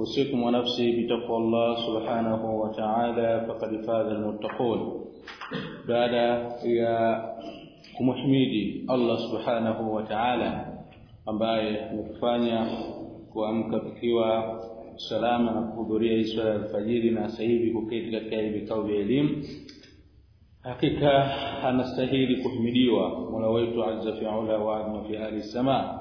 أوصيكم ونفسي بتقوى الله سبحانه وتعالى فقد فاز المتقون بعد يا kumhimidi Allah subhanahu wa ta'ala ambaye ametufanya kuamka tukiwa salama na kuhudhuria hii swala ya alfajiri na sasa hivi kuketi katika vikao vya elimu hakika anastahili kuhimidiwa Mola wetu azza fi ula wa adna fi ahli sama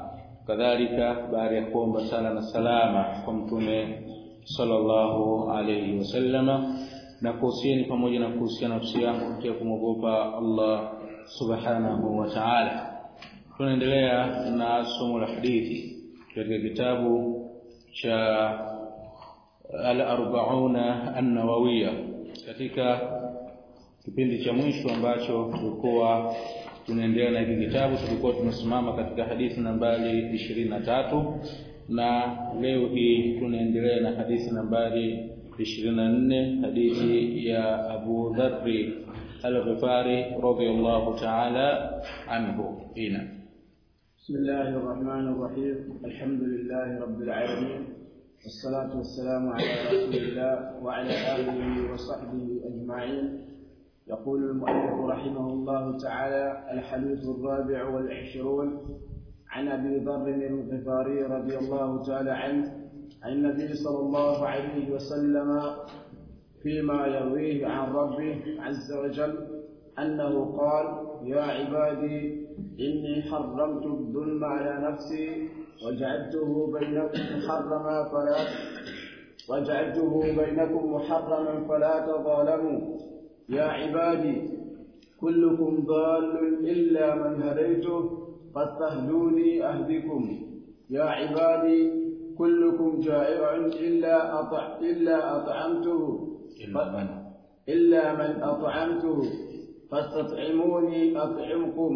kadhalika baada ya kuomba sala na salama kwa mtume sallallahu alayhi wasallama na kuhusieni pamoja na kuhusiana nafsi yangu katika kumwogopa Allah subhanahu wa ta'ala. Tunaendelea na somo la hadithi katika kitabu cha al-arba'una an-nawawiyya katika kipindi cha mwisho ambacho tulikuwa tunaendelea na hiki kitabu tulikuwa tumesimama katika hadithi nambari ishirini na tatu na leo hii tunaendelea na hadithi nambari ishirini na nne hadithi ya Abu Dharri al-Ghifari radiyallahu ta'ala anhu hina بسم الله الرحمن الرحيم الحمد لله رب العالمين والصلاة والسلام على رسول الله وعلى آله وصحبه أجمعين يقول المؤلف رحمه الله تعالى الحديث الرابع والعشرون عن أبي ذر الغفاري رضي الله تعالى عنه عن النبي صلى الله عليه وسلم فيما يرويه عن ربه عز وجل أنه قال يا عبادي إني حرمت الظلم على نفسي وجعلته بينكم محرما فلا وجعلته بينكم محرما فلا تظالموا. يا عبادي كلكم ضال إلا من هديته فاستهدوني أهدكم يا عبادي كلكم جائع إلا أطع إلا أطعمته. إلا من؟ إلا من أطعمته. فاستطعموني أطعمكم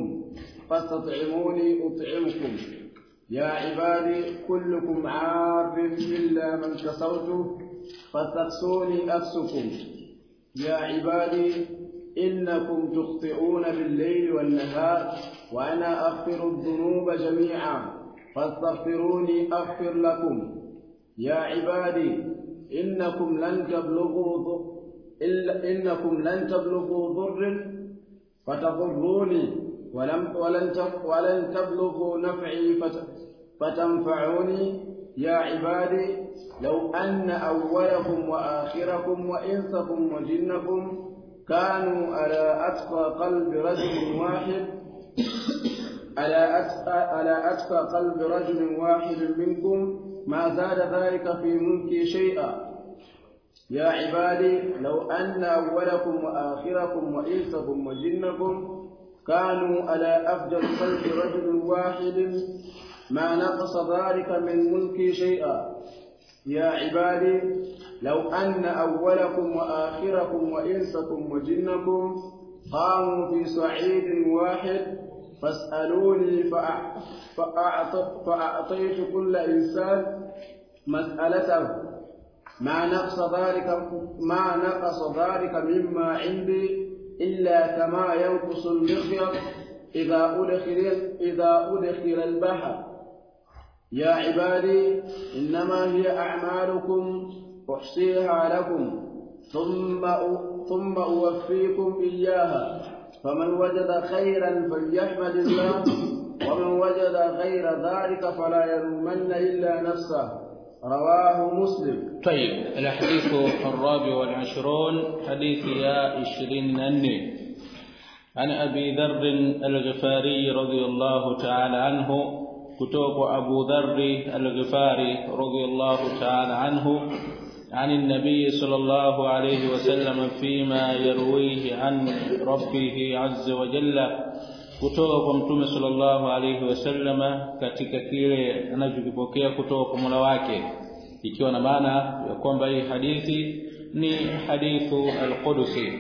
فاستطعموني أطعمكم. يا عبادي كلكم عار إلا من كسوته فاستقسوني أكسكم يا عبادي إنكم تخطئون بالليل والنهار وأنا أغفر الذنوب جميعا. فاستغفروني أغفر لكم. يا عبادي إنكم لن تبلغوا إلا إنكم لن تبلغوا ضر فتضروني ولم ولن ولن تبلغوا نفعي فتنفعوني. يا عبادي لو أن أولكم وآخركم وإنسكم وجنكم كانوا على أتقى قلب رجل واحد على أتقى على أتقى قلب رجل واحد منكم ما زاد ذلك في ملكي شيئا. يا عبادي لو أن أولكم وآخركم وإنسكم وجنكم كانوا على أفجر قلب رجل واحد ما نقص ذلك من ملكي شيئا. يا عبادي لو أن أولكم وآخركم وإنسكم وجنكم قاموا في صعيد واحد فاسألوني فأعطيت كل إنسان مسألته. ما نقص ذلك ما نقص ذلك مما عندي إلا كما ينقص المخيط إذا أدخل إذا أدخل البحر. يا عبادي إنما هي أعمالكم أحصيها لكم ثم ثم أوفيكم إياها. فمن وجد خيرا فليحمد الله ومن وجد غير ذلك فلا يلومن إلا نفسه. رواه مسلم. طيب الحديث الرابع والعشرون حديث يا عشرين عن أبي ذر الغفاري رضي الله تعالى عنه كتوب أبو ذر الغفاري رضي الله تعالى عنه عن النبي صلى الله عليه وسلم فيما يرويه عن ربه عز وجل kutoka kwa mtume sallallahu alaihi wasallama katika kile anachokipokea kutoka kwa Mola wake ikiwa na maana ya kwamba hii hadithi ni hadithu al-Qudsi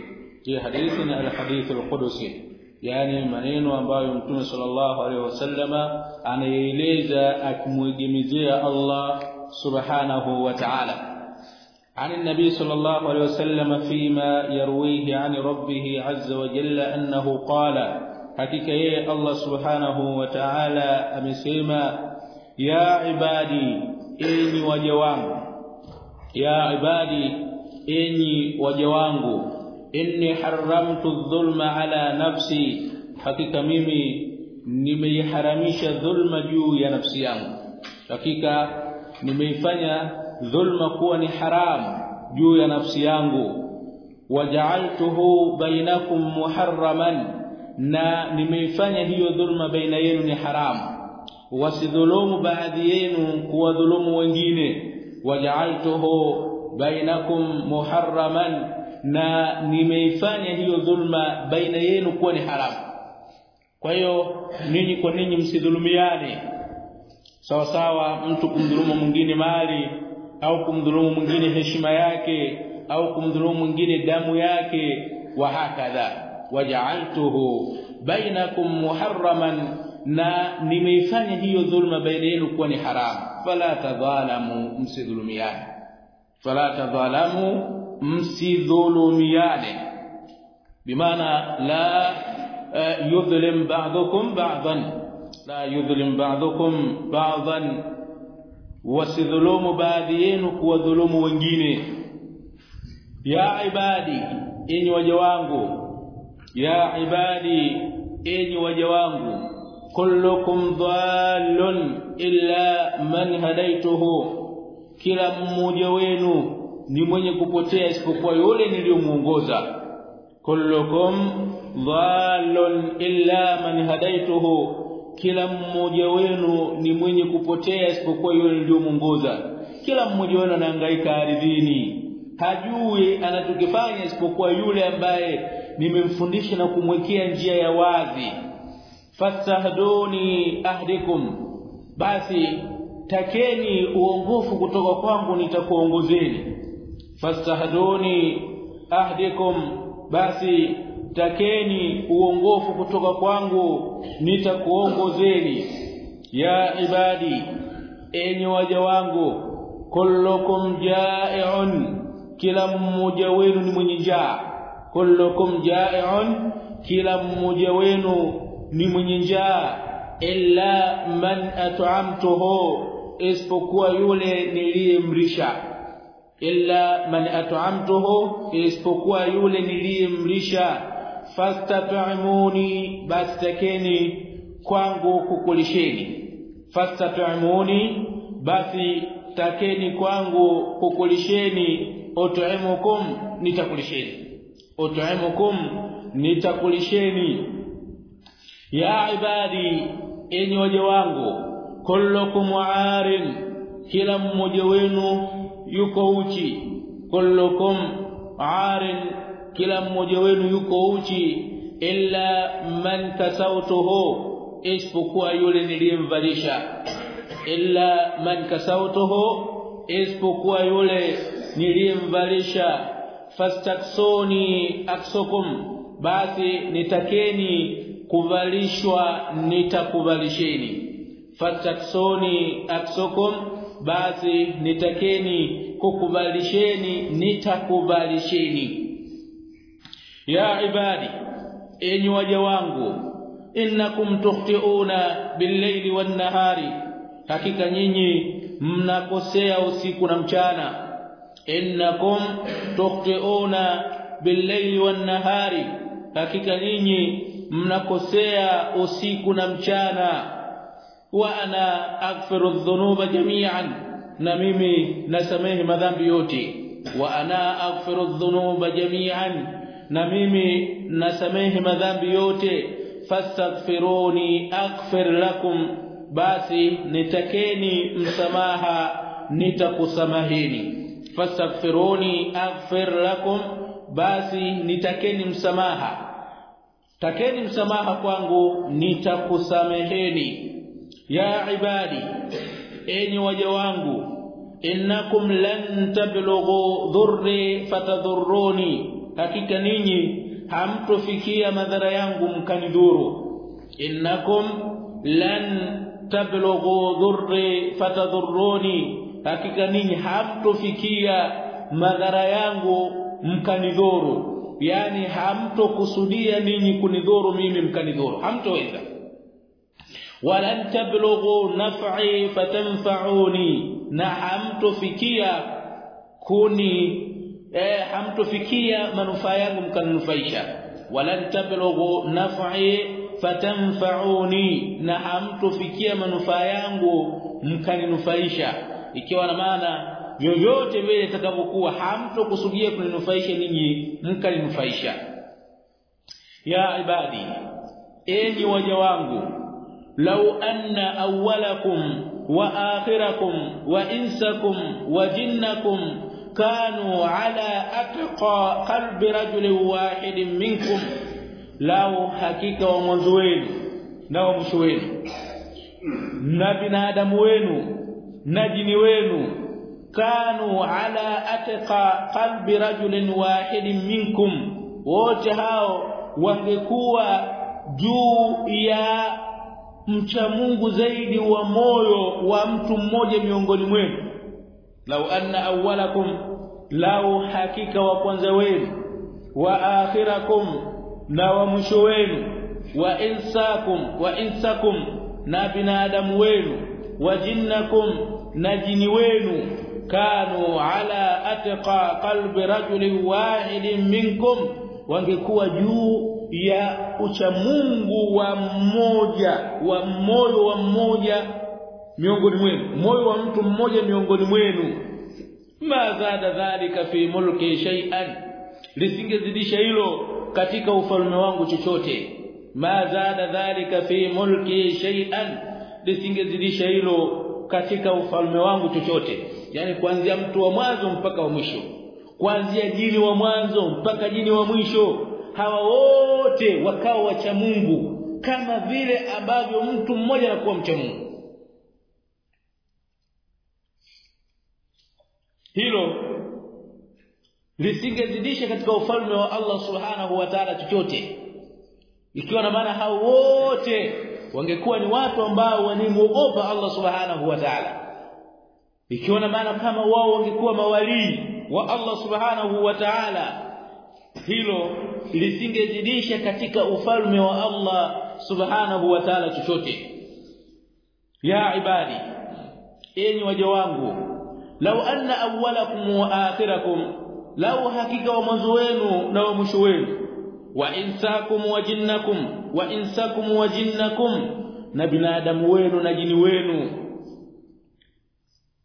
hii hadithi ni al-hadith al-qudusi Yani maneno ambayo mtume sallallahu alaihi wasallama anaeleza akimwegemezea Allah subhanahu wa ta'ala. عن النبي صلى الله عليه وسلم فيما يرويه عن ربه عز وجل أنه قال حقيقة الله سبحانه وتعالى أمسيما يا عبادي إني وجوان يا عبادي إني وجوانه inni haramtu dhulma ala nafsi. Hakika mimi nimeiharamisha dhulma juu ya nafsi yangu. Hakika nimeifanya dhulma kuwa ni haramu juu ya nafsi yangu. Waja'altuhu bainakum muharraman na nimeifanya hiyo dhulma baina yenu ni haramu wasidhulumu baadhi yenu kuwadhulumu wengine. Waja'altuhu bainakum muharraman na nimeifanya hiyo dhulma baina yenu kuwa ni haramu. Kwa hiyo ninyi kwa ninyi msidhulumiane. Sawa sawa mtu kumdhulumu mwingine mali au kumdhulumu mwingine heshima yake au kumdhulumu mwingine damu yake wa hakadha. Waja'altuhu bainakum muharraman na nimeifanya hiyo dhulma baina yenu kuwa ni haramu. Fala tadhalamu msidhulumiane. Fala tadhalamu msidhulumiane. Bimaana la yudhlim ba'dukum ba'dhan la yudhlim ba'dukum ba'dhan wasidhulumu baadhi yenu kuwadhulumu wengine. Ya ibadi enyi waja wangu. Ya ibadi enyi waja wangu. Kullukum dhallun illa man hadaituhu kila mmoja wenu ni mwenye kupotea isipokuwa yule niliyomuongoza. Kullukum dhalun illa man hadaituhu. Kila mmoja wenu ni mwenye kupotea isipokuwa yule niliyomuongoza. Kila mmoja wenu anahangaika ardhini. Hajui anachokifanya isipokuwa yule ambaye nimemfundisha na kumwekea njia ya wazi. Fastahduni ahdikum. Basi takeni uongofu kutoka kwangu nitakuongozeni fastahduni ahdikum basi takeni uongofu kutoka kwangu nitakuongozeni. Ya ibadi enyi waja wangu kullukum ja'iun kila mmoja wenu ni mwenye njaa. Kullukum ja'iun kila mmoja wenu ni mwenye njaa. Illa man at'amtuhu isipokuwa yule niliyemrisha illa man at'amtuhu isipokuwa yule niliyemlisha. Fastat'imuni bastakeni kwangu kukulisheni. Fastat'imuni basi takeni kwangu kukulisheni. Ut'imukum nitakulisheni. Ut'imukum nitakulisheni. Ya ibadi enyi waja wangu kullukum waarin kila mmoja wenu yuko uchi kullukum arin kila mmoja wenu yuko uchi illa man kasautuhu isipokuwa yule niliyemvalisha. Illa man kasautuhu isipokuwa yule niliyemvalisha. Fastaksoni aksukum basi nitakeni kuvalishwa nitakuvalisheni. Fastaksoni aksukum basi nitakeni kukubalisheni nitakubalisheni ya ibadi enyi waja wangu innakum tukhtiuna billayli wan nahari hakika nyinyi mnakosea usiku na mchana. Innakum tukhtiuna billayli wan nahari hakika nyinyi mnakosea usiku na mchana wa ana aghfiru dhunuba jami'an. Na mimi nasamehe madhambi yote. Wa ana aghfiru dhunuba jami'an. Na mimi nasamehe madhambi yote. Fastaghfiruni aghfir lakum. Basi nitakeni msamaha nitakusamaheni. Fastaghfiruni aghfir lakum. Basi nitakeni msamaha. Takeni msamaha kwangu nitakusameheni ya ibadi enyi waja wangu innakum lan tablughu dhurri fatadhurruni hakika ninyi hamtofikia madhara yangu mkanidhuru. Innakum lan tablughu dhurri fatadhurruni hakika ninyi hamtofikia madhara yangu mkanidhuru. Yani hamtokusudia ninyi kunidhuru mimi mkanidhuru. Hamtoweza walan tablughu naf'i fatanfa'uni na hamtofikia kuni eh hamtofikia manufaa yangu mkaninufaisha. Walan tablughu naf'i fatanfa'uni na hamtofikia manufaa yangu mkaninufaisha. Ikiwa na maana vyovyote vile itakavyokuwa hamtokusudia kuninufaisha ninyi mkaninufaisha. Ya ibadi enyi waja wangu law anna awwalakum wa akhirakum wa insakum wa jinnakum kanu ala atqa qalbi rajulin wahidin minkum lao hakika wa mwanzo wenu na wa mwisho wenu na binadamu wenu na jini wenu kanu ala atqa qalbi rajulin wahidin minkum wote hao wangekuwa juu ya mcha Mungu zaidi wa moyo wa mtu mmoja miongoni mwenu. Lau anna awwalakum lau hakika wa kwanza wenu wa akhirakum na wa mwisho wenu wa insakum wa insakum na binadamu wenu wa jinnakum na jini wenu kanu ala atqa qalbi rajulin wahidin minkum wangekuwa juu ya uchamungu wa mmoja wa moyo wa mmoja miongoni mwenu. Moyo wa mtu mmoja miongoni mwenu. Ma zada dhalika fi mulki shay'an. Lisingezidisha hilo katika ufalme wangu chochote. Ma zada dhalika fi mulki shay'an. Lisingezidisha hilo katika ufalme wangu chochote. Yani kuanzia mtu wa mwanzo mpaka wa mwisho. Kuanzia jini wa mwanzo mpaka jini wa mwisho hawa wote wakao wacha Mungu kama vile ambavyo mtu mmoja anakuwa mcha Mungu. Hilo lisingezidisha katika ufalme wa Allah subhanahu wa ta'ala chochote. Ikiwa na maana hao wote wangekuwa ni watu ambao wanimuogopa Allah subhanahu wa ta'ala. Ikiwa na maana kama wao wangekuwa mawalii wa Allah subhanahu wa ta'ala hilo lisingezidisha katika ufalme wa Allah subhanahu wa ta'ala chochote. Ya ibadi enyi waja wangu law anna awwalakum wa akhirakum law hakika wa mwanzo wenu na wa mwisho wenu wa insakum wa jinnakum wa insakum wa jinnakum na binadamu wenu na jini wenu.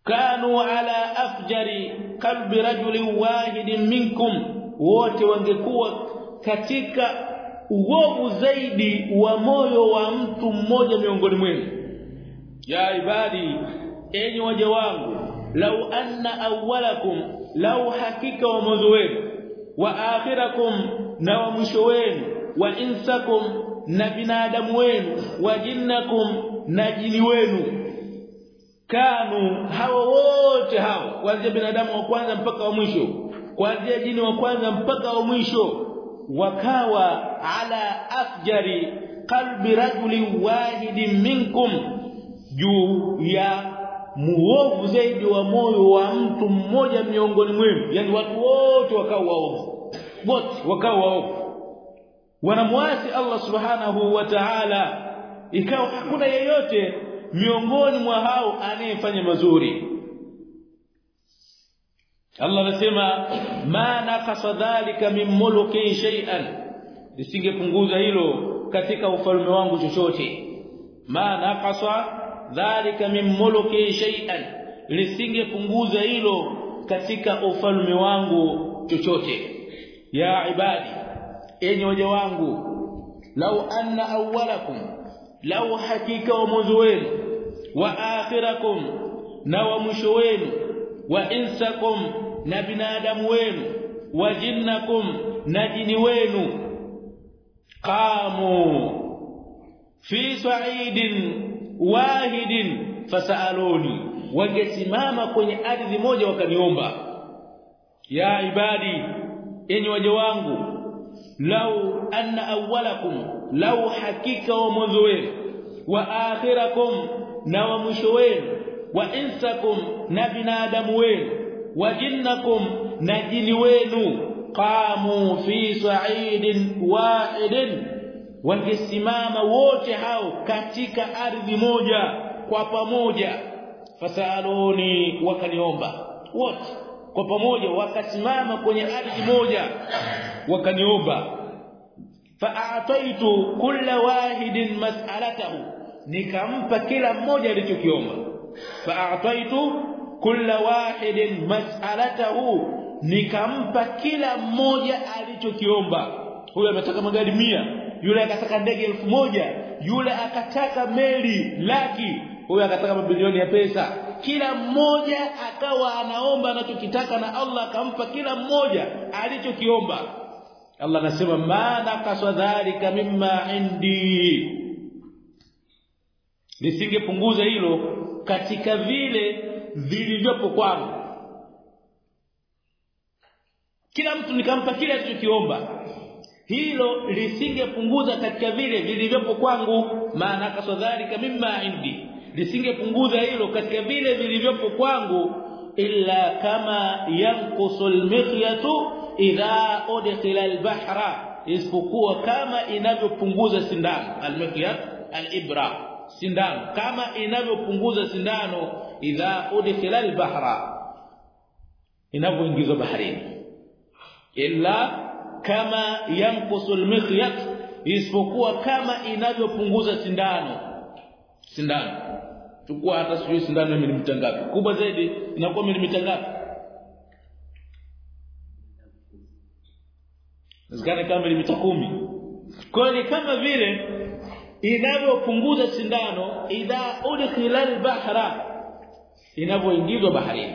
Kanu ala afjari qalbi rajulin wahidin minkum wote wangekuwa katika uovu zaidi wa moyo wa mtu mmoja miongoni mwenu. Ya ibadi enyi waja wangu lau anna awwalakum lau hakika wa mwanzo wenu wa akhirakum na wa mwisho wenu wa insakum na binadamu wenu wa jinnakum na jini wenu. Kanu hawa wote hawa kuanzia binadamu wa kwanza mpaka wa mwisho kuanzia jini wa kwanza mpaka wa mwisho wakawa ala afjari qalbi rajuli wahidin minkum juu ya muovu zaidi wa moyo wa mtu mmoja miongoni mwenu. Yani watu wote wakao waovu wote wakao waovu. Wanamwasi Allah subhanahu wa ta'ala ikawa hakuna yeyote miongoni mwa hao anayefanya mazuri Allah anasema ma naqasa dhalika min mulki shay'an. Lisingepunguza hilo katika ufalme wangu chochote. Ma naqasa dhalika min mulki shay'an. Lisingepunguza hilo katika ufalme wangu chochote. Ya ibadi enyi waja wangu lau anna awwalakum lau hakika wa mwanzo wenu wa akhirakum na wa mwisho wenu wa insakum na binadamu wenu wa jinnakum na jini wenu. Qamu fi sa'idin wahidin fasaluni wangesimama kwenye ardhi moja wakaniomba. Ya ibadi enyi waje wangu lau anna awwalakum lau hakika wa mwanzo wenu wa akhirakum na wa mwisho wenu wa insakum na binadamu wenu. Wa jinnakum na jini wenu. Qamu fi sa'idin wahidin wangesimama wote hao katika ardhi moja kwa pamoja. Fasaluni wakaniomba. Wote kwa pamoja wakasimama kwenye ardhi moja wakaniomba. Fa'ataitu kulla wahidin mas'alatahu. Nikampa kila mmoja alichokiomba fa'ataitu kulla wahidin mas'alatahu nikampa kila mmoja alichokiomba. Huyo ametaka magari mia. Yule akataka ndege elfu moja. Yule akataka meli laki. Huyo akataka mabilioni ya pesa. Kila mmoja akawa anaomba anachokitaka na Allah akampa kila mmoja alichokiomba. Allah anasema maana kaswadhalika mimma indi nisingepunguza hilo katika vile vilivyopo kwangu. Kila mtu nikampa kile alichokiomba. Hilo lisingepunguza katika vile vilivyopo kwangu. Maana kasadhalika mimma indi. Lisingepunguza hilo katika vile vilivyopo kwangu. Illa kama yanqusul mikhyatu idha udkhila albahra. Isipokuwa kama inavyopunguza sindano. Almikhyat alibra sindano. Kama inavyopunguza sindano idha udkhila albahra inavyoingizwa baharini. Illa kama yanqusu almikhyat isipokuwa kama inavyopunguza sindano. Sindano. Chukua hata sijui sindano ni milimita ngapi. Kubwa zaidi inakuwa milimita ngapi? Zikane kama milimita kumi. Kwa ni kama vile inavyopunguza sindano idha udkhila albahra inavyoingizwa baharini.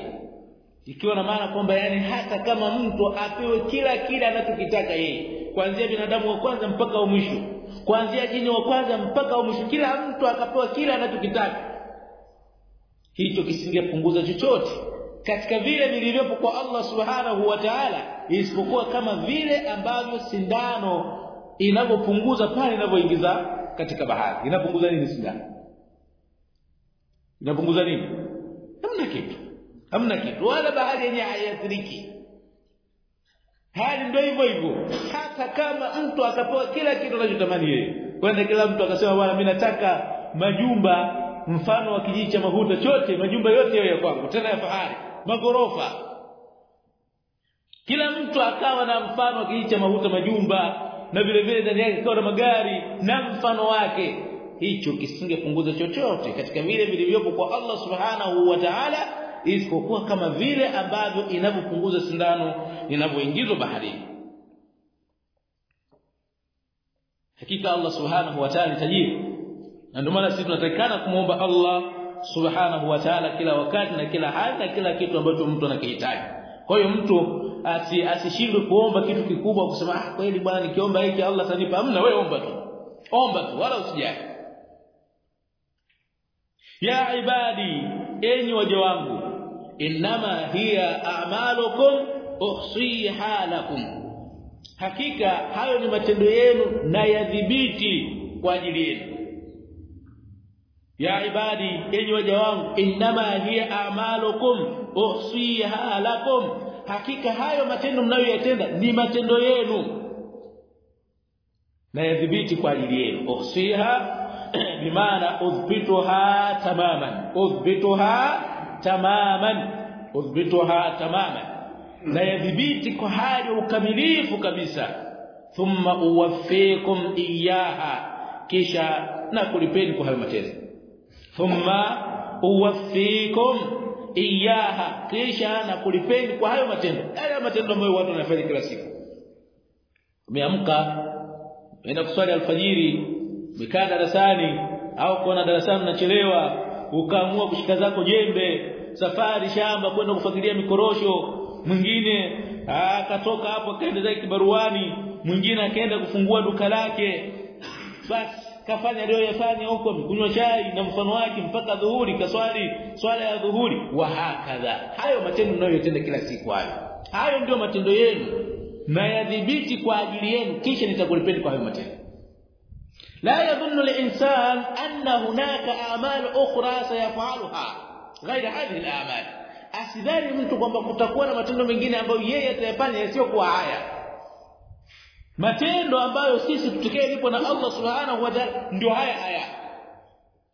Ikiwa na maana kwamba yani hata kama mtu apewe kila kile anachokitaka yeye kuanzia binadamu wa kwanza mpaka wa mwisho kuanzia jini wa kwanza mpaka wa mwisho kila mtu akapewa kila anachokitaka hicho kisingepunguza chochote katika vile vilivyopo kwa Allah subhanahu wa ta'ala isipokuwa kama vile ambavyo sindano inavyopunguza pale inavyoingiza katika bahari. Inapunguza nini sindano inapunguza nini? Hamna kitu. Hamna kitu. Wala bahari yenyewe haiathiriki. Hali ndio hivyo hivyo. Hata kama mtu akapewa kila kitu anachotamani yeye. Kwenda kila mtu akasema bwana mimi nataka majumba mfano wa kijiji cha mahuta chote majumba yote yao ya kwangu. Tena ya fahari. Magorofa. Kila mtu akawa na mfano wa kijiji cha mahuta majumba na vile vile ndani yake akawa na magari na mfano wake. Hicho kisingepunguza chochote katika vile vilivyopo kwa Allah subhanahu wa ta'ala isipokuwa kama vile ambavyo inavyopunguza sindano inavyoingizwa baharini. Hakika Allah subhanahu wa ta'ala tajiri. Na ndio maana sisi tunatakikana kumwomba Allah subhanahu wa ta'ala kila wakati na kila hali na kila kitu ambacho mtu anakihitaji kwa hiyo mtu asi asishindwe kuomba kitu kikubwa kusema ah kweli bwana nikiomba hiki Allah atanipa. Amna wewe omba tu. Omba tu wala usijali. Ya ibadi enyi waja wangu inama hiya a'malukum uhsiha lakum hakika hayo ni matendo yenu na yadhibiti kwa ajili yenu ya ibadi enyi waja wangu inma hiya a'malukum uhsiha lakum. Hakika hayo matendo mnayoyatenda ni matendo yenu. Na yadhibiti kwa ajili yenu. Uhsiha bimaana udhbituha tamaman. Udhbituha tamaman. Udhbituha tamaman. Na yadhibiti kwa hali ukamilifu kabisa. Thumma uwaffikum iyaha kisha na kulipeni kwa hayo matendo thumma uwaffikum iyaha kisha na kulipeni kwa hayo matendo. Yale matendo ambayo watu wanafanya kila siku. Umeamka unaenda kuswali alfajiri umekaa darasani au kuona darasani unachelewa ukaamua kushika zako jembe safari shamba kwenda kufagilia mikorosho mwingine akatoka hapo akaenda zake kibaruani mwingine akaenda kufungua duka lake. Basi kafanya leo yafanya huko amekunywa chai na mfano wake mpaka dhuhuri kaswali swala ya dhuhuri. Wa hakadha. Hayo matendo mnayotenda kila siku hayo. Hayo ndio matendo yenu. Na yadhibiti kwa ajili yenu kisha nitakulipeni kwa hayo matendo. La yadhunnu al-insan anna hunaka a'mal ukhra sayaf'aluha ghaira hadhihi al-a'mal asidhani mtu kwamba kutakuwa na matendo mengine ambayo yeye atayafanya yasiyokuwa haya matendo ambayo sisi tutakaye lipo na Allah subhanahu wa ta'ala ndio haya haya.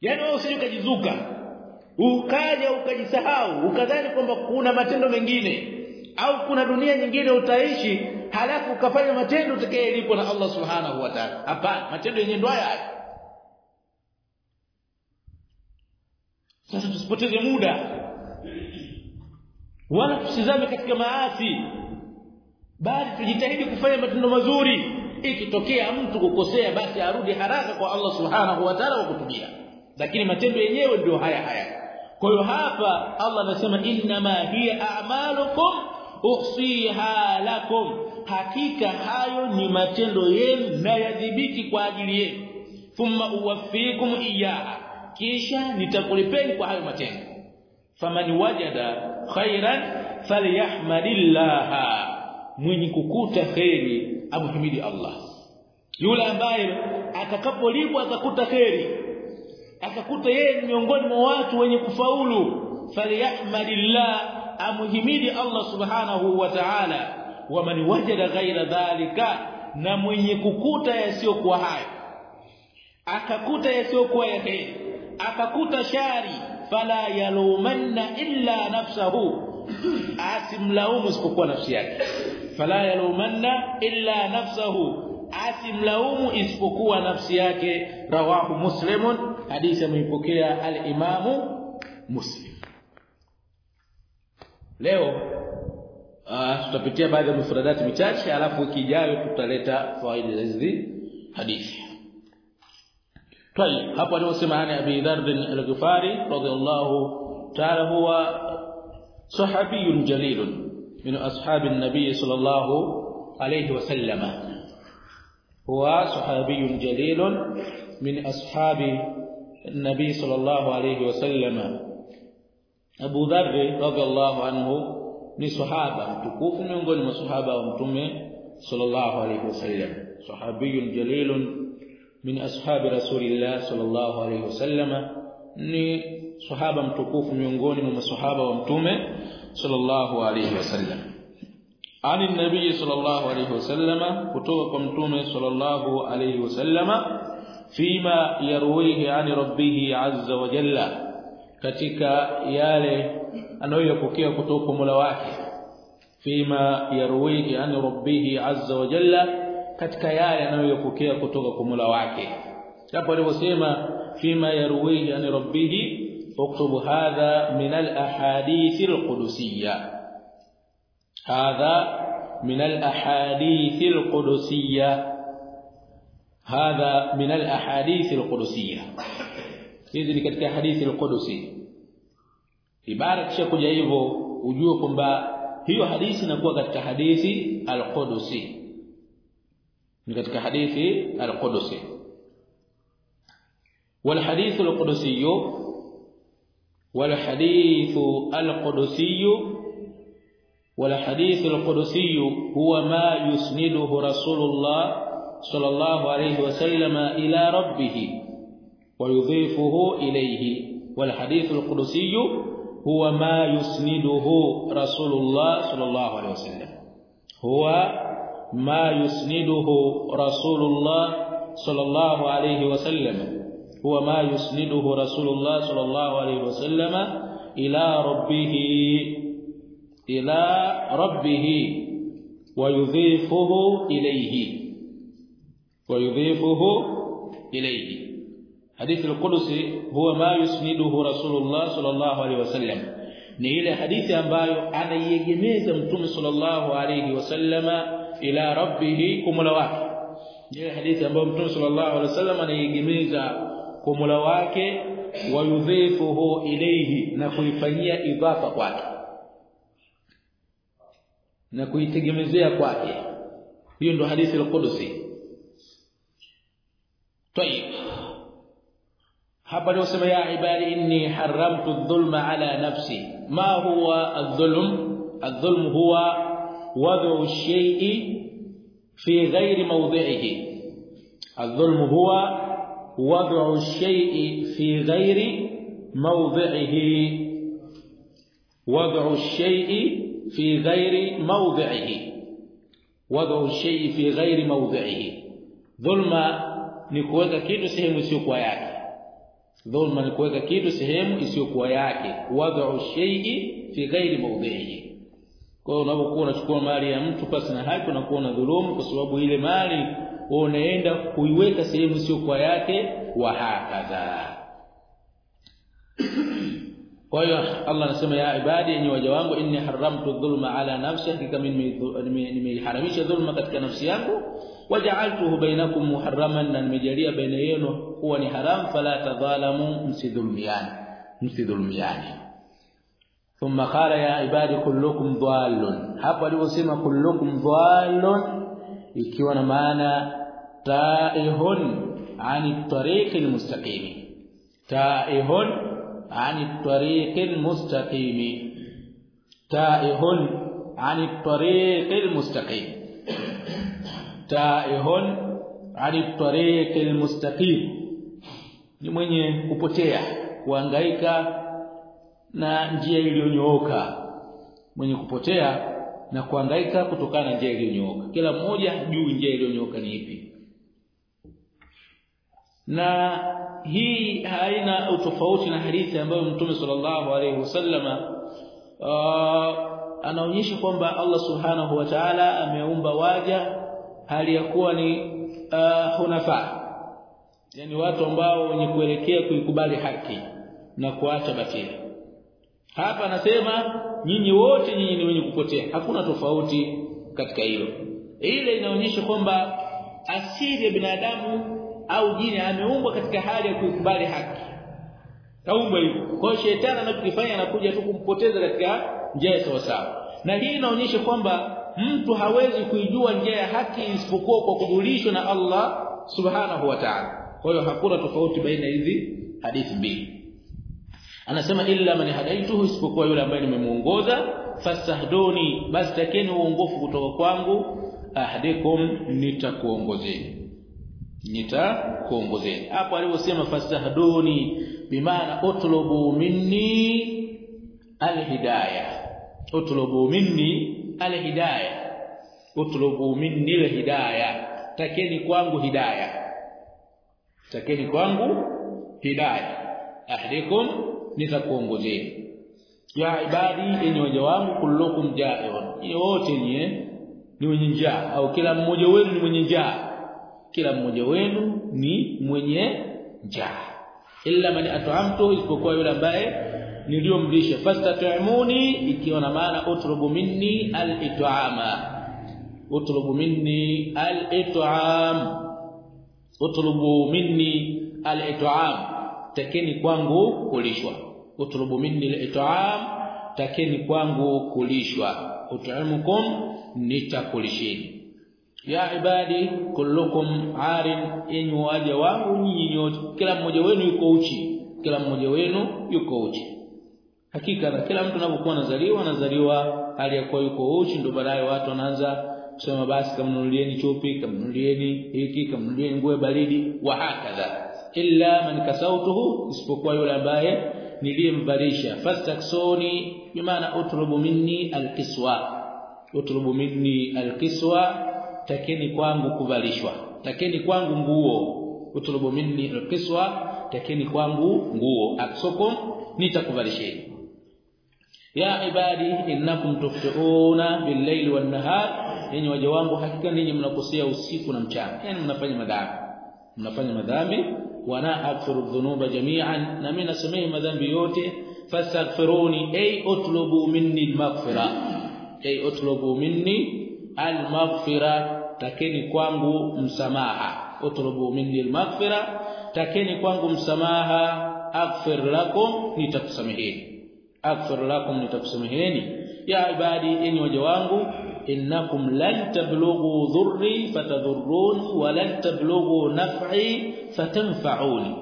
Yani wewe ukajizuka. Ukaja ukajisahau ukadhani kwamba kuna matendo mengine au kuna dunia nyingine utaishi halafu ukafanya matendo utakayelipwa na Allah subhanahu wa ta'ala. Hapana matendo yenyewe ndio haya. Sasa tusipoteze muda. Wala tusizame katika maasi bali tujitahidi kufanya matendo mazuri. Ikitokea mtu kukosea basi arudi haraka kwa Allah subhanahu wa ta'ala kutubia. Lakini matendo yenyewe ndio haya haya. Kwa hiyo hapa Allah anasema inma hiya a'malukum uhsiha lakum. Hakika hayo ni matendo yenu na yadhibiti kwa ajili yenu. Thumma uwaffikum iyaha kisha nitakulipeni kwa hayo matendo. Faman wajada khairan falyahmadillah mwenye kukuta kheri amhimidi Allah. Yule ambaye atakapolipwa atakuta kheri akakuta yeye ni miongoni mwa watu wenye kufaulu. Falyahmadillah amhimidi Allah subhanahu wa ta'ala. Waman wajada ghaira dhalika na mwenye kukuta yasiyokuwa hayo. Akakuta yasiyokuwa ya khairi akakuta shari. Fala yalumanna illa nafsahu. Asimlaumu isipokuwa nafsi yake fala yalumanna illa nafsahu asimlaumu isipokuwa nafsi yake rawahu muslimun hadithi ameipokea al-imamu muslim leo uh, tutapitia baadhi ya mufradati michache alafu wiki ijayo tutaleta faida hizi hadithi طيب hapa aliposema ani Abi Dharr al-Ghifari radiyallahu ta'ala huwa sahabiyyun jalilun min ashabin nabiy sallallahu alayhi wa sallama huwa sahabiyyun jalilun min ashabi النبي صلى الله عليه وسلم Abu Dharr radhiallahu anhu ni sahaba mtukufu miongoni mwa sahaba wa mtume sallallahu alayhi wasallam sahabiyun jalilun min ashabi rasulillah sallallahu alayhi wasallam ni sahaba mtukufu miongoni mwa masahaba wa mtume sallallahu alayhi wasallam ani nabii sallallahu alayhi wasallam kutoka kwa mtume صلى الله عليه وسلم فيما يرويه عن ربه عز وجل katika yale anayopokea kutoka kwa Mola wake. Fima yarwihi an rabbih azza wa jalla katika yale anayopokea kutoka kwa Mola wake. Hapo aliposema fima yarwihi an rabbih اكتب هذا من الاحاديث القدسيه هذا من الاحاديث القدسيه هذا من الاحاديث القدسيه hizi ni katika hadithi al-Qudusi ibara kisha kuja hivyo ujue kwamba hiyo hadithi inakuwa katika hadithi al-Qudusi ni katika hadithi al-Qudusi wal hadithu al-Qudusi والحديث القدسي والحديث القدسي هو ما يسنده رسول الله صلى الله عليه وسلم إلى ربه ويضيفه إليه. والحديث القدسي هو ما يسنده رسول الله صلى الله عليه وسلم. هو ما يسنده رسول الله صلى الله عليه وسلم. هو ما يسنده رسول الله صلى الله عليه وسلم إلى ربه إلى ربه ويضيفه إليه ويضيفه إليه حديث القدسي هو ما يسنده رسول الله صلى الله عليه وسلم ni ile hadithi ambayo anaiegemeza mtume sallallahu alayhi wasallama ila rabbih kumula wake ile hadithi ambayo mtume sallallahu alayhi wasallam anaiegemeza kumula wake wayudhifuhu ilayhi na kuifanyia idhafa kwake na kuitegemezea kwake hiyo ndo hadithi al-Qudsi طيب hapa ndio ya ibadi inni haramtu adh-dhulma ala nafsi ma huwa adh-dhulm adh-dhulm huwa wad'u shay'i fi ghairi mawdhi'ihi الظلم هو وضع الشيء في غير موضعه وضع الشيء في غير موضعه وضع الشيء في غير موضعه ظلم ni kuweka kitu sehemu isiyokuwa yake dhulma ni kuweka kitu sehemu isiyokuwa yake wad'u shay'i fi ghairi mawdhihi kwa hiyo unapokuwa unachukua mali ya mtu pasi na haki na dhulumu kwa sababu ile mali unaenda kuiweka sehemu isiyokuwa yake wa hakadha kwa hiyo Allah anasema ya ibadi yenye waja wangu inni haramtu dhulma ala nafsi hakika mimi nimeharamisha dhulma katika nafsi yangu waja'altuhu bainakum muharraman na nimejalia baina yenu kuwa ni haram fala tadhalamu msidhulmiani msidhulmiani thumma qala ya ibadi kullukum dhallun hapo aliposema kullukum dhallun ikiwa na maana taihun ani tariqil mustaqim. Taihun ani tariqil mustaqim. Taihun ani tariqil mustaqim. Taihun ani tariqil mustaqim. Ni mwenye kupotea kuhangaika na njia iliyonyooka. Mwenye kupotea na kuhangaika kutokana na njia iliyonyooka. Kila mmoja juu njia iliyonyooka ni ipi na hii haina utofauti na hadithi ambayo Mtume sallallahu alaihi wasallama uh, anaonyesha kwamba Allah subhanahu wa ta'ala ameumba waja hali ya kuwa ni uh, hunafa. Yani watu ambao wenye kuelekea kuikubali haki na kuacha batili. Hapa anasema nyinyi wote nyinyi ni wenye kupotea. Hakuna tofauti katika hilo. Ile inaonyesha kwamba asili ya binadamu au jini ameumbwa katika hali ya kuikubali haki. Kaumbwa hivyo. Kwa shetani anachokifanya anakuja tu kumpoteza katika njia ya sawasawa. Na hii inaonyesha kwamba mtu hawezi kuijua njia ya haki isipokuwa kwa kujulishwa na Allah subhanahu wa ta'ala. Kwa hiyo hakuna tofauti baina hizi hadithi mbili. Anasema illa man hadaituhu isipokuwa yule ambaye nimemuongoza fastahduni basi takeni uongofu kutoka kwangu ahdikum nitakuongozeni nitakuongozeni hapo aliposema fastahduni bimaana utlubu minni alhidayah utlubu minni alhidayah utlubu minni alhidayah takeni kwangu hidayah takeni kwangu hidayah ahdikum nitakuongozeni ya ibadi enyi waja wangu kullukum ja'irun. Wote nyie ni wenye njaa. Au kila mmoja wenu ni mwenye njaa kila mmoja wenu ni mwenye njaa. Illa man at'amtu isipokuwa yule ambaye niliyomlisha fastat'imuni ikiwa na maana utrubu minni al-it'ama. Utrubu minni al-it'am. Utrubu minni al-it'am. Takeni kwangu kulishwa. Utrubu minni al-it'am. Takeni kwangu kulishwa. Ut'imukum nitakulisheni ya ibadi kullukum arin enyi waja wangu nyinyi nyote. Kila mmoja wenu yuko uchi. Kila mmoja wenu yuko uchi. Hakika na kila mtu anapokuwa anazaliwa anazaliwa hali ya kuwa yuko uchi ndio baadaye watu wanaanza kusema basi kamnunulieni chupi kamnunulieni hiki kamnunulieni nguo baridi wa hakadha. Illa man kasautuhu isipokuwa yule ambaye niliyemvalisha. Fastaksoni bimaana utlubu minni alkiswa. Utlubu minni alkiswa takeni kwangu kuvalishwa. Takeni kwangu nguo. Utulubu minni alqiswa takeni kwangu nguo. Aksokum nitakuvalisheni. Ya ibadi innakum tuftuuna bil-layli wan-nahar. Yenye waja wangu hakika ninyi mnakosea usiku na mchana. Yani mnafanya madhambi. Mnafanya madhambi. Wana aghfiru dhunuba jami'an. Na mimi nasamehe madhambi yote. Fastaghfiruni ay utlubu minni al-maghfira. Ay utlubu minni al-maghfira takeni kwangu msamaha. Utlubu minni almaghfira. Takeni kwangu msamaha. Aghfir lakum nitakusameheni aghfir lakum nitakusameheni ya ibadi enyi waja wangu innakum lan tablughu dhurri fatadhurruni wa lan tablughu naf'i fatanfa'uni.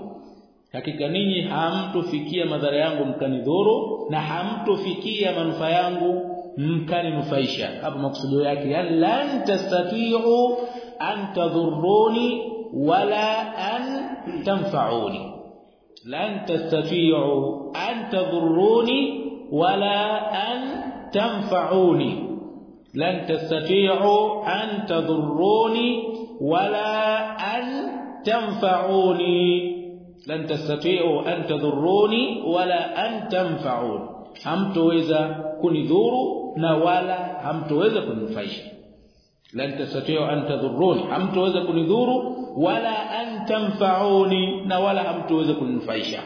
Hakika ninyi hamtofikia madhara yangu mkanidhuru na hamtofikia manufaa yangu mkaninufaisha hapo maksudio yake yani lan tastati'u an tadhurruni wala an tanfa'uni lan tastati'u an tadhurruni wala an tanfa'uni lan tastati'u an tadhurruni wala an tanfa'uni lan tastati'u an tadhurruni wala an tanfa'uni hamtoweza kunidhuru na wala hamtoweza kuninufaisha lan tastati'u an tadhurruni hamtoweza kunidhuru wala an tanfa'uni na wala hamtoweza kuninufaisha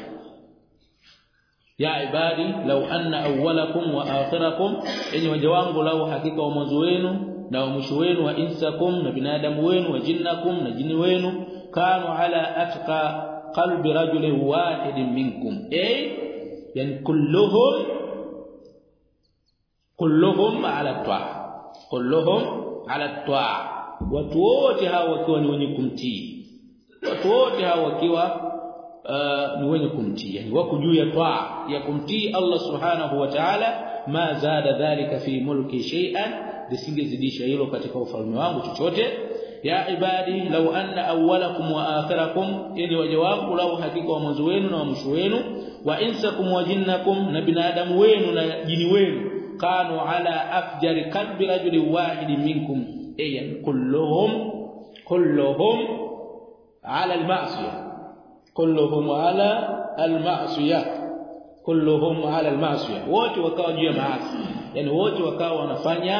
ya ibadi law anna awwalakum wa akhirakum enyi waja wangu lau hakika wa mwanzo wenu na wa mwisho wenu wa insakum na binadamu wenu wa jinnakum na jini wenu kanu ala atqa qalbi rajulin wahidin minkum. Ay yani kulluhum kulluhum ala ta'a kulluhum ala ta'a watu wote hao wakiwa ni wenye kumtii. Watu wote hao wakiwa uh, ni wenye kumtii. Yani wako juu ya taa ya kumtii Allah subhanahu wa ta'ala. Ma zada dhalika fi mulki shay'an lisingezidisha hilo katika ufalme wangu chochote. Ya ibadi law anna awwalakum wa akhirakum ili wajawabu law hakika wa mwanzo wenu na wa mwisho wenu. Wa insakum wa jinnakum na binadamu wenu na jini wenu kanu ala afjari kalbi rajuli wahidi minkum. Ay kulluhum kulluhum ala al-ma'siyah. Kulluhum ala al-ma'siyah. Kulluhum ala al-ma'siyah. Wote wakawa juu ya maasi. Yani wote wakawa wanafanya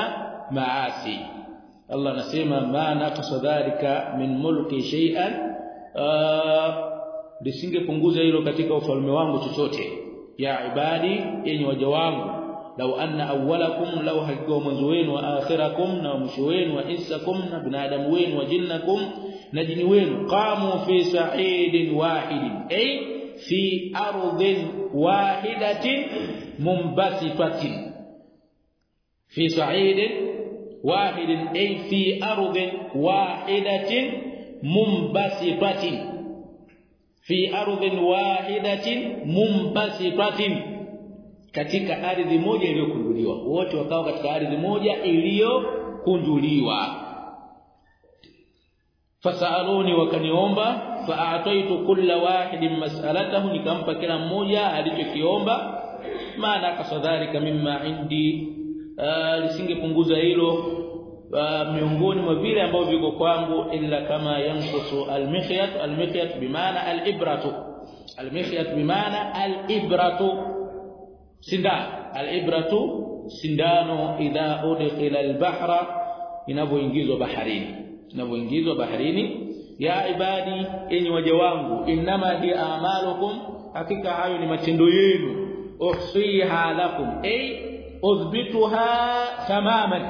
maasi. Allah anasema ma naqsa dhalika min mulki shay'an. Lisingepunguza hilo katika ufalme wangu chochote. Ya ibadi yenye waja wangu لو أن أولكم لو حقوا منزوين وآخركم ومشوين وإنسكم وبنادم وين وجنكم نجني وين؟ قاموا في سعيد واحد. أي في أرض واحدة منبثقة. في سعيد واحد. أي في أرض واحدة منبثقة. في أرض واحدة منبثقة. Katika ardhi moja iliyokunjuliwa. Wote wakawa katika ardhi moja iliyokunjuliwa. Fasaluni wakaniomba faataitu kulla wahidin mas'alatahu nikampa kila mmoja alichokiomba. Maana kasadhalika mimma indi. Lisingepunguza hilo miongoni mwa vile ambavyo viko kwangu illa kama yanqusu almikhyat almikhyat bimaana alibratu. Almikhyat bimaana alibratu sindano alibratu sindano idha udkhila albahra inavyoingizwa baharini. Inavyoingizwa baharini. Ya ibadi enyi waja wangu inma hi amalukum hakika hayo ni matendo yenu. Uhsiha lakum ay udhbituha tamaman.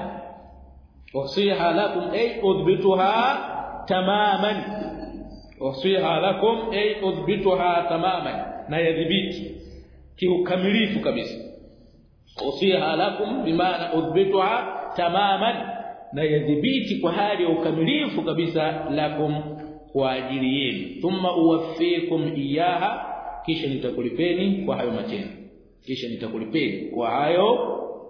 Uhsiha lakum ay udhbituha tamaman. Uhsiha lakum ay udhbituha tamaman. Na yadhibiti kiukamilifu kabisa. Usiha lakum bimaana udhbituha tamaman na yadhibiti kwa hali ya ukamilifu kabisa lakum kwa ajili yenu. Thumma uwaffikum iyaha kisha nitakulipeni kwa hayo matendo. Kisha nitakulipeni kwa hayo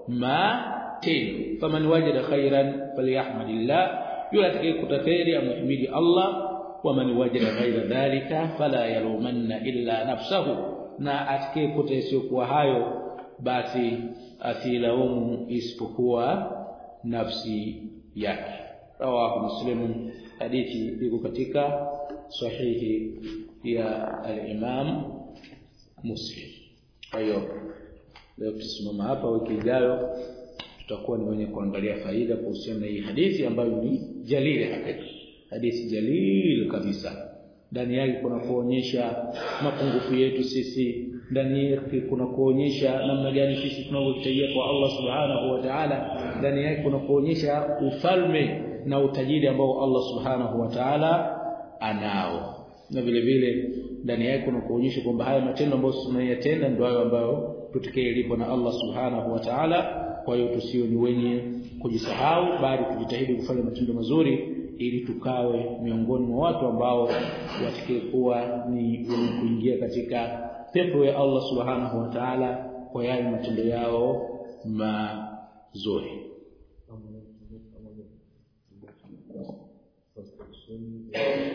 matendo. Faman wajada khairan falyahmadillah yule atakayekuta kheri amhimidi Allah. Waman wajada ghaira dhalika fala yalumanna illa nafsahu na atakayekuta isiyokuwa hayo basi asilaumu isipokuwa nafsi yake. Rawahu muslim. Hadithi iko katika sahihi ya al-Imam Muslim. Hiyo leo tusimama hapa wiki ijayo tutakuwa ni wenye kuangalia faida kuhusiana na hii hadithi ambayo ni jalili hadithi jalili kabisa ndani yake kuna kuonyesha mapungufu yetu sisi. Ndani yake kuna kuonyesha namna gani sisi tunavyohitajia kwa Allah subhanahu wa ta'ala. Ndani yake kuna kuonyesha ufalme na utajiri ambao Allah subhanahu wa ta'ala anao. Na vile vile ndani yake kuna kuonyesha kwamba haya matendo ambayo tunayatenda ndio hayo ambayo tutakayelipwa na Allah subhanahu wa ta'ala. Kwa hiyo tusio ni wenye kujisahau bali tujitahidi kufanya matendo mazuri ili tukawe miongoni mwa watu ambao watakayekuwa ni wenye kuingia katika pepo ya Allah subhanahu wa ta'ala kwa yale matendo yao mazuri Amen.